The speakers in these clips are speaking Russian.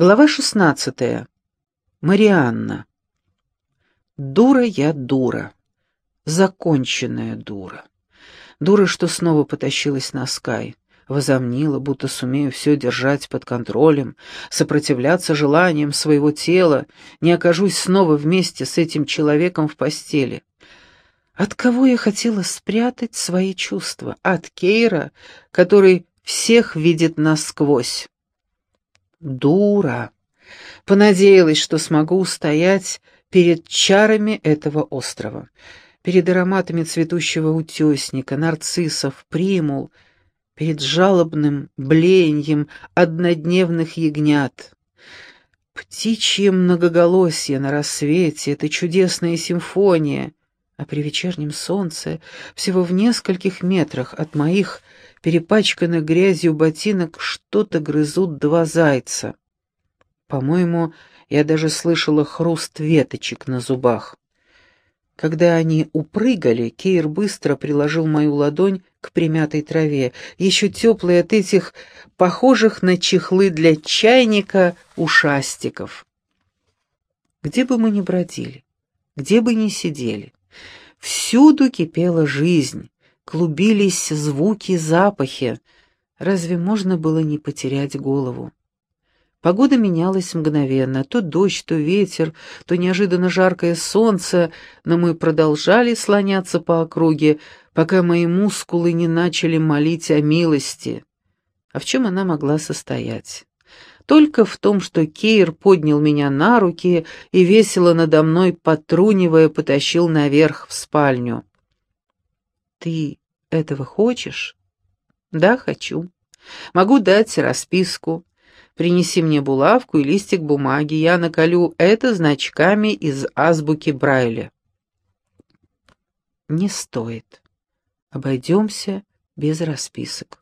Глава шестнадцатая. Марианна. Дура я дура. Законченная дура. Дура, что снова потащилась на Скай. Возомнила, будто сумею все держать под контролем, сопротивляться желаниям своего тела, не окажусь снова вместе с этим человеком в постели. От кого я хотела спрятать свои чувства? От Кейра, который всех видит насквозь. Дура. Понадеялась, что смогу устоять перед чарами этого острова, перед ароматами цветущего утесника, нарциссов, примул, перед жалобным блеянием однодневных ягнят. Птичье многоголосие на рассвете — это чудесная симфония, а при вечернем солнце, всего в нескольких метрах от моих перепачканных грязью ботинок что-то грызут два зайца. По-моему, я даже слышала хруст веточек на зубах. Когда они упрыгали, Кейр быстро приложил мою ладонь к примятой траве, еще теплой от этих, похожих на чехлы для чайника, ушастиков. Где бы мы ни бродили, где бы ни сидели, всюду кипела жизнь, клубились звуки, запахи. Разве можно было не потерять голову? Погода менялась мгновенно. То дождь, то ветер, то неожиданно жаркое солнце, но мы продолжали слоняться по округе, пока мои мускулы не начали молить о милости. А в чем она могла состоять? Только в том, что Кейр поднял меня на руки и весело надо мной, потрунивая, потащил наверх в спальню. «Ты этого хочешь?» «Да, хочу. Могу дать расписку. Принеси мне булавку и листик бумаги, я наколю это значками из азбуки Брайля». «Не стоит. Обойдемся без расписок».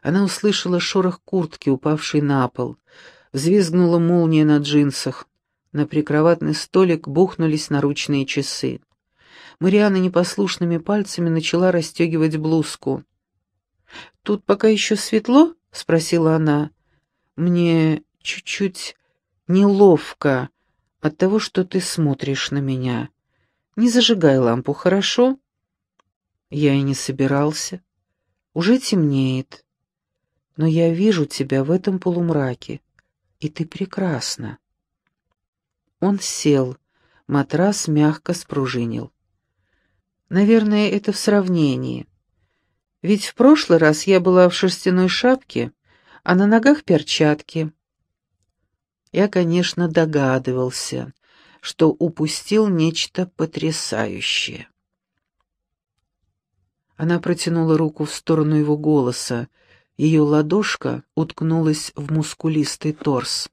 Она услышала шорох куртки, упавшей на пол. Взвизгнула молния на джинсах. На прикроватный столик бухнулись наручные часы. Мариана непослушными пальцами начала расстегивать блузку. «Тут пока еще светло?» — спросила она. «Мне чуть-чуть неловко от того, что ты смотришь на меня. Не зажигай лампу, хорошо?» «Я и не собирался. Уже темнеет. Но я вижу тебя в этом полумраке, и ты прекрасна». Он сел, матрас мягко спружинил. Наверное, это в сравнении. Ведь в прошлый раз я была в шерстяной шапке, а на ногах перчатки. Я, конечно, догадывался, что упустил нечто потрясающее. Она протянула руку в сторону его голоса. Ее ладошка уткнулась в мускулистый торс.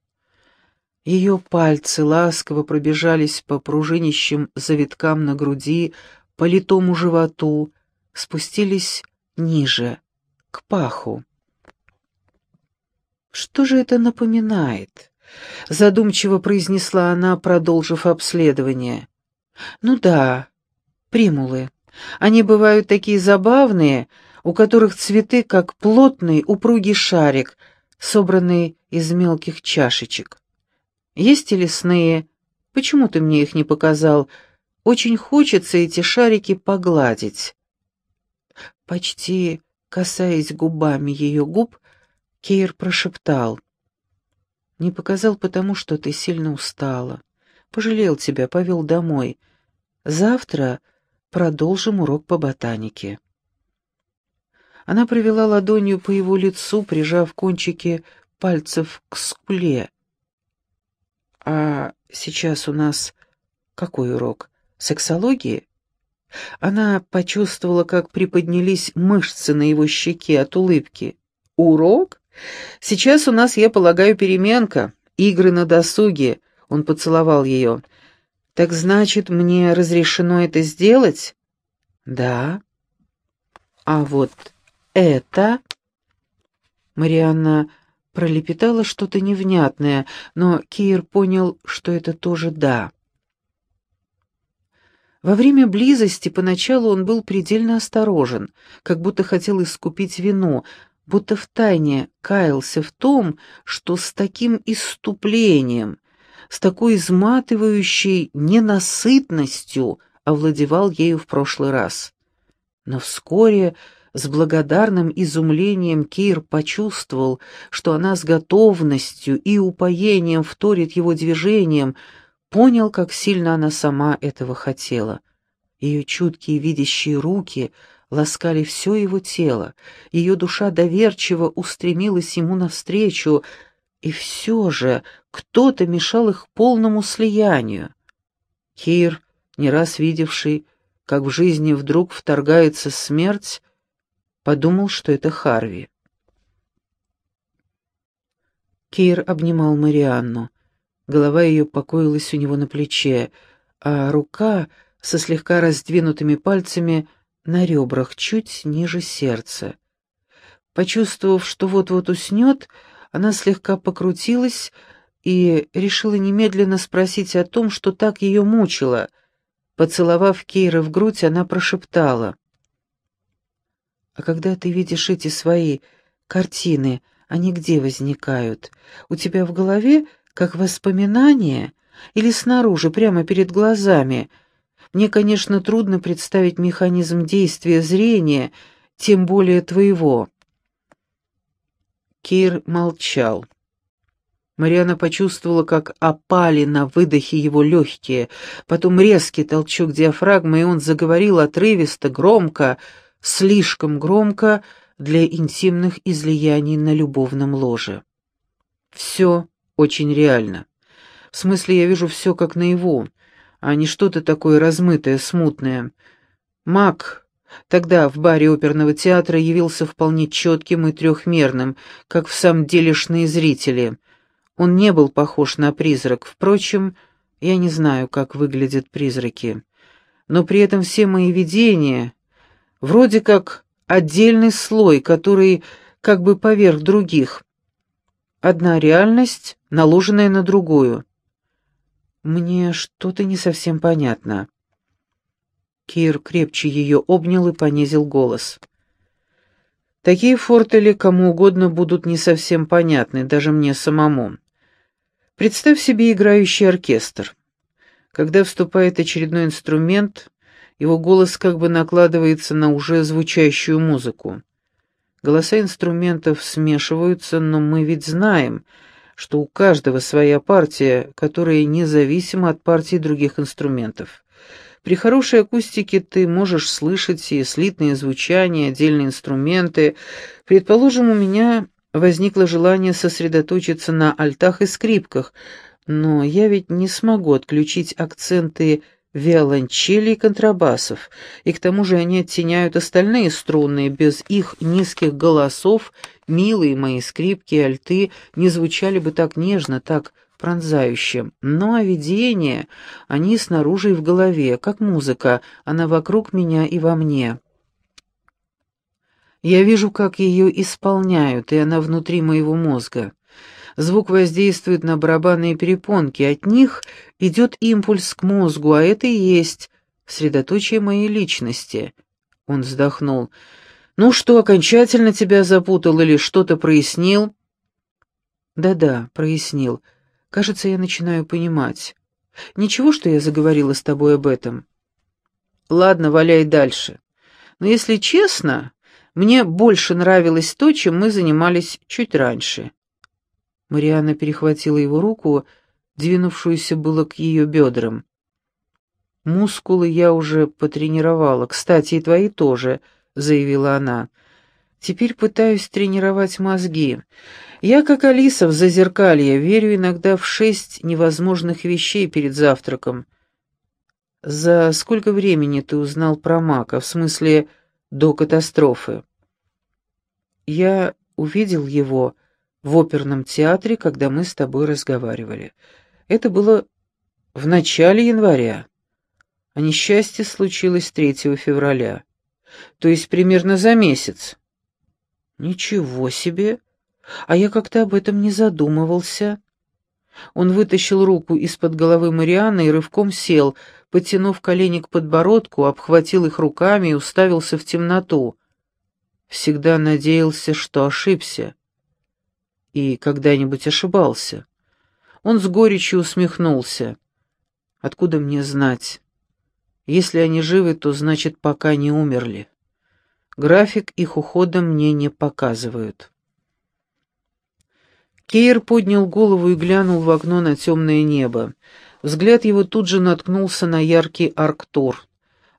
Ее пальцы ласково пробежались по пружинищим завиткам на груди, по литому животу, спустились ниже, к паху. «Что же это напоминает?» — задумчиво произнесла она, продолжив обследование. «Ну да, примулы. Они бывают такие забавные, у которых цветы как плотный упругий шарик, собранный из мелких чашечек. Есть и лесные. Почему ты мне их не показал?» Очень хочется эти шарики погладить. Почти касаясь губами ее губ, Кейр прошептал. «Не показал потому, что ты сильно устала. Пожалел тебя, повел домой. Завтра продолжим урок по ботанике». Она провела ладонью по его лицу, прижав кончики пальцев к скуле. «А сейчас у нас какой урок?» Сексологии? Она почувствовала, как приподнялись мышцы на его щеке от улыбки. «Урок? Сейчас у нас, я полагаю, переменка. Игры на досуге». Он поцеловал ее. «Так значит, мне разрешено это сделать?» «Да». «А вот это...» Марианна пролепетала что-то невнятное, но Кир понял, что это тоже «да». Во время близости поначалу он был предельно осторожен, как будто хотел искупить вину, будто втайне каялся в том, что с таким иступлением, с такой изматывающей ненасытностью овладевал ею в прошлый раз. Но вскоре с благодарным изумлением Кир почувствовал, что она с готовностью и упоением вторит его движением, понял, как сильно она сама этого хотела. Ее чуткие видящие руки ласкали все его тело, ее душа доверчиво устремилась ему навстречу, и все же кто-то мешал их полному слиянию. Кир, не раз видевший, как в жизни вдруг вторгается смерть, подумал, что это Харви. Кир обнимал Марианну. Голова ее покоилась у него на плече, а рука со слегка раздвинутыми пальцами на ребрах, чуть ниже сердца. Почувствовав, что вот-вот уснет, она слегка покрутилась и решила немедленно спросить о том, что так ее мучило. Поцеловав Кейра в грудь, она прошептала. А когда ты видишь эти свои картины, они где возникают? У тебя в голове как воспоминания или снаружи, прямо перед глазами? Мне, конечно, трудно представить механизм действия зрения, тем более твоего. Кир молчал. Мариана почувствовала, как опали на выдохе его легкие, потом резкий толчок диафрагмы, и он заговорил отрывисто, громко, слишком громко для интимных излияний на любовном ложе. Все очень реально. В смысле, я вижу все как наяву, а не что-то такое размытое, смутное. Мак тогда в баре оперного театра явился вполне четким и трехмерным, как в самом делешные зрители. Он не был похож на призрак. Впрочем, я не знаю, как выглядят призраки. Но при этом все мои видения, вроде как отдельный слой, который как бы поверх других. Одна реальность, наложенная на другую. Мне что-то не совсем понятно. Кир крепче ее обнял и понизил голос. Такие фортели кому угодно будут не совсем понятны, даже мне самому. Представь себе играющий оркестр. Когда вступает очередной инструмент, его голос как бы накладывается на уже звучащую музыку. Голоса инструментов смешиваются, но мы ведь знаем, что у каждого своя партия, которая независима от партии других инструментов. При хорошей акустике ты можешь слышать и слитные звучания, отдельные инструменты. Предположим, у меня возникло желание сосредоточиться на альтах и скрипках, но я ведь не смогу отключить акценты виолончели и контрабасов, и к тому же они оттеняют остальные струнные, без их низких голосов милые мои скрипки и альты не звучали бы так нежно, так пронзающе. Но а видения, они снаружи и в голове, как музыка, она вокруг меня и во мне. Я вижу, как ее исполняют, и она внутри моего мозга. Звук воздействует на барабанные перепонки, от них идет импульс к мозгу, а это и есть средоточие моей личности. Он вздохнул. «Ну что, окончательно тебя запутал или что-то прояснил?» «Да-да, прояснил. Кажется, я начинаю понимать. Ничего, что я заговорила с тобой об этом?» «Ладно, валяй дальше. Но если честно, мне больше нравилось то, чем мы занимались чуть раньше. Марианна перехватила его руку, двинувшуюся было к ее бедрам. «Мускулы я уже потренировала. Кстати, и твои тоже», — заявила она. «Теперь пытаюсь тренировать мозги. Я, как Алиса в зазеркалье, верю иногда в шесть невозможных вещей перед завтраком. За сколько времени ты узнал про Мака, в смысле, до катастрофы?» «Я увидел его», в оперном театре, когда мы с тобой разговаривали. Это было в начале января, а несчастье случилось 3 февраля, то есть примерно за месяц. Ничего себе! А я как-то об этом не задумывался. Он вытащил руку из-под головы Марианны и рывком сел, подтянув колени к подбородку, обхватил их руками и уставился в темноту. всегда надеялся, что ошибся. И когда-нибудь ошибался. Он с горечью усмехнулся. Откуда мне знать? Если они живы, то значит, пока не умерли. График их ухода мне не показывают. Кейр поднял голову и глянул в окно на темное небо. Взгляд его тут же наткнулся на яркий арктур.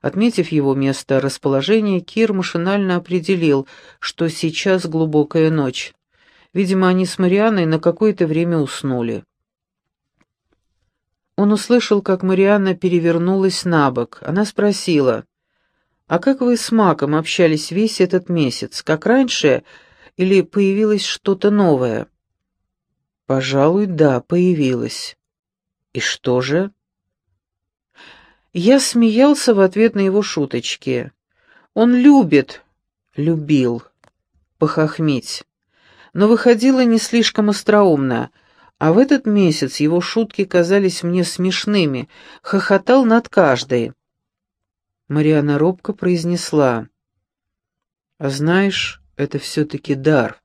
Отметив его место расположения, Кир машинально определил, что сейчас глубокая ночь. Видимо, они с Марианой на какое-то время уснули. Он услышал, как Марианна перевернулась на бок. Она спросила, «А как вы с Маком общались весь этот месяц? Как раньше? Или появилось что-то новое?» «Пожалуй, да, появилось». «И что же?» Я смеялся в ответ на его шуточки. Он любит, любил, похохмить. Но выходило не слишком остроумно — а в этот месяц его шутки казались мне смешными, хохотал над каждой. Мариана робко произнесла, «А знаешь, это все-таки дар.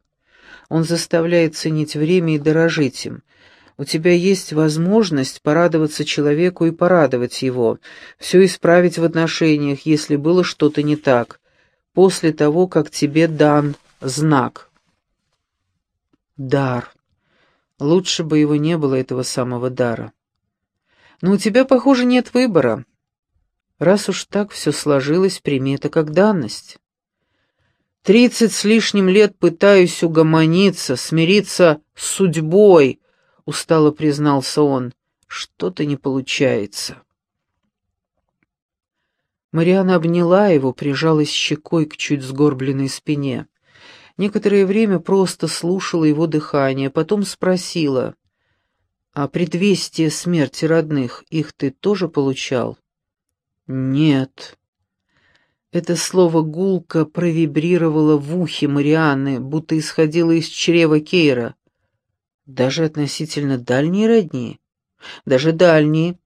Он заставляет ценить время и дорожить им. У тебя есть возможность порадоваться человеку и порадовать его, все исправить в отношениях, если было что-то не так, после того, как тебе дан знак». Дар. Лучше бы его не было, этого самого дара. Но у тебя, похоже, нет выбора. Раз уж так все сложилось, прими это как данность. Тридцать с лишним лет пытаюсь угомониться, смириться с судьбой, — устало признался он. Что-то не получается. Мариана обняла его, прижалась щекой к чуть сгорбленной спине. Некоторое время просто слушала его дыхание, потом спросила, «А предвестие смерти родных, их ты тоже получал?» «Нет». Это слово гулко провибрировало в ухе Марианны, будто исходило из чрева Кейра. «Даже относительно дальние родни? Даже дальние?»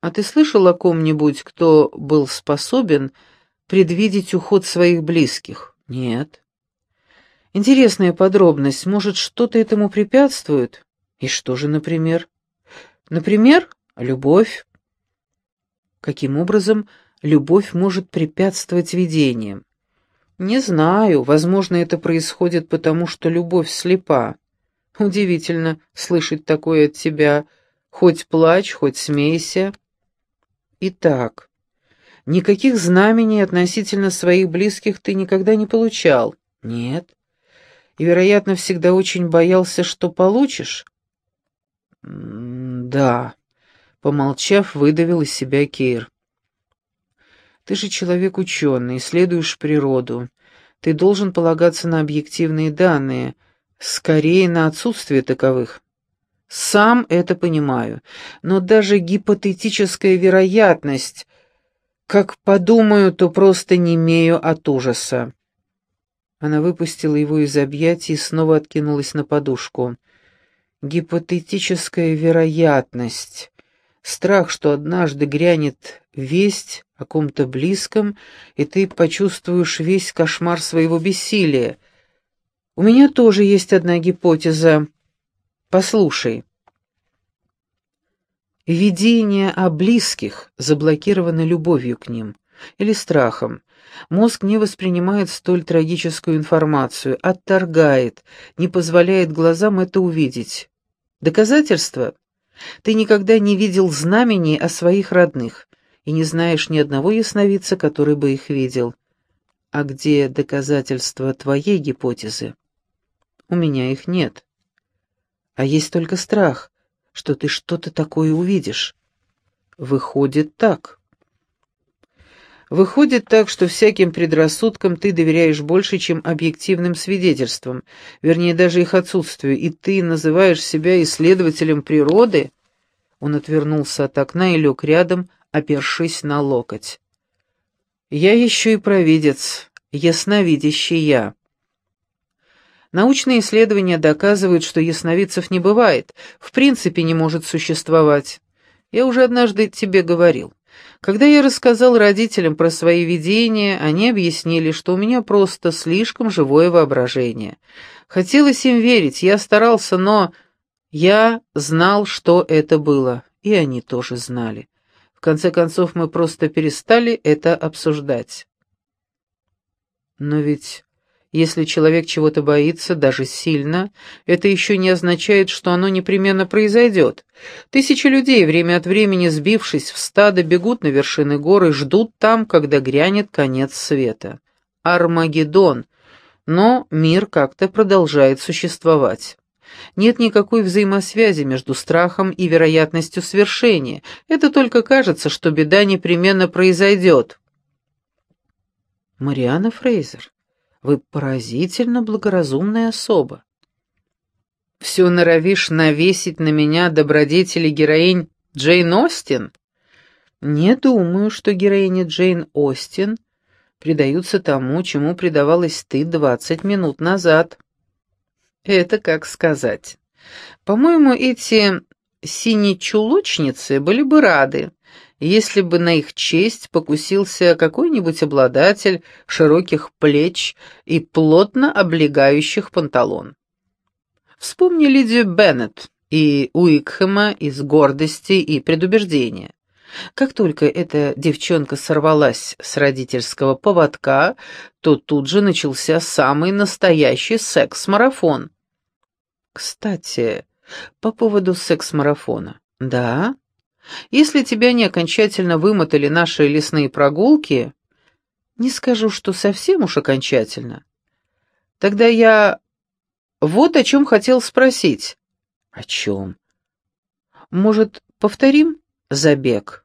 «А ты слышал о ком-нибудь, кто был способен предвидеть уход своих близких?» «Нет». Интересная подробность. Может, что-то этому препятствует? И что же, например? Например, любовь. Каким образом любовь может препятствовать видениям? Не знаю, возможно, это происходит потому, что любовь слепа. Удивительно слышать такое от тебя. Хоть плачь, хоть смейся. Итак, никаких знамений относительно своих близких ты никогда не получал? Нет и, вероятно, всегда очень боялся, что получишь?» «Да», — помолчав, выдавил из себя Кейр. «Ты же человек ученый, исследуешь природу. Ты должен полагаться на объективные данные, скорее на отсутствие таковых. Сам это понимаю, но даже гипотетическая вероятность, как подумаю, то просто не имею от ужаса. Она выпустила его из объятий и снова откинулась на подушку. Гипотетическая вероятность. Страх, что однажды грянет весть о ком-то близком, и ты почувствуешь весь кошмар своего бессилия. У меня тоже есть одна гипотеза. Послушай. Видение о близких заблокировано любовью к ним или страхом. Мозг не воспринимает столь трагическую информацию, отторгает, не позволяет глазам это увидеть. Доказательство? Ты никогда не видел знамений о своих родных и не знаешь ни одного ясновидца, который бы их видел. А где доказательства твоей гипотезы? У меня их нет. А есть только страх, что ты что-то такое увидишь. Выходит так. Выходит так, что всяким предрассудкам ты доверяешь больше, чем объективным свидетельствам, вернее, даже их отсутствию, и ты называешь себя исследователем природы?» Он отвернулся от окна и лег рядом, опершись на локоть. «Я еще и провидец, ясновидящий я». Научные исследования доказывают, что ясновидцев не бывает, в принципе не может существовать. Я уже однажды тебе говорил. Когда я рассказал родителям про свои видения, они объяснили, что у меня просто слишком живое воображение. Хотелось им верить, я старался, но я знал, что это было, и они тоже знали. В конце концов, мы просто перестали это обсуждать. Но ведь если человек чего-то боится, даже сильно, это еще не означает, что оно непременно произойдет. Тысячи людей, время от времени сбившись в стадо, бегут на вершины горы ждут там, когда грянет конец света. Армагеддон. Но мир как-то продолжает существовать. Нет никакой взаимосвязи между страхом и вероятностью свершения. Это только кажется, что беда непременно произойдет. Мариана Фрейзер. Вы поразительно благоразумная особа. Все норовишь навесить на меня добродетели героинь Джейн Остин? Не думаю, что героини Джейн Остин предаются тому, чему предавалась ты двадцать минут назад. Это как сказать. По-моему, эти синечулочницы были бы рады, если бы на их честь покусился какой-нибудь обладатель широких плеч и плотно облегающих панталон. Вспомни Лидию Беннет и Уикхэма из «Гордости и предубеждения». Как только эта девчонка сорвалась с родительского поводка, то тут же начался самый настоящий секс-марафон. Кстати, по поводу секс-марафона. Да, если тебя не окончательно вымотали наши лесные прогулки, не скажу, что совсем уж окончательно, тогда я вот о чем хотел спросить. О чем? Может, повторим забег?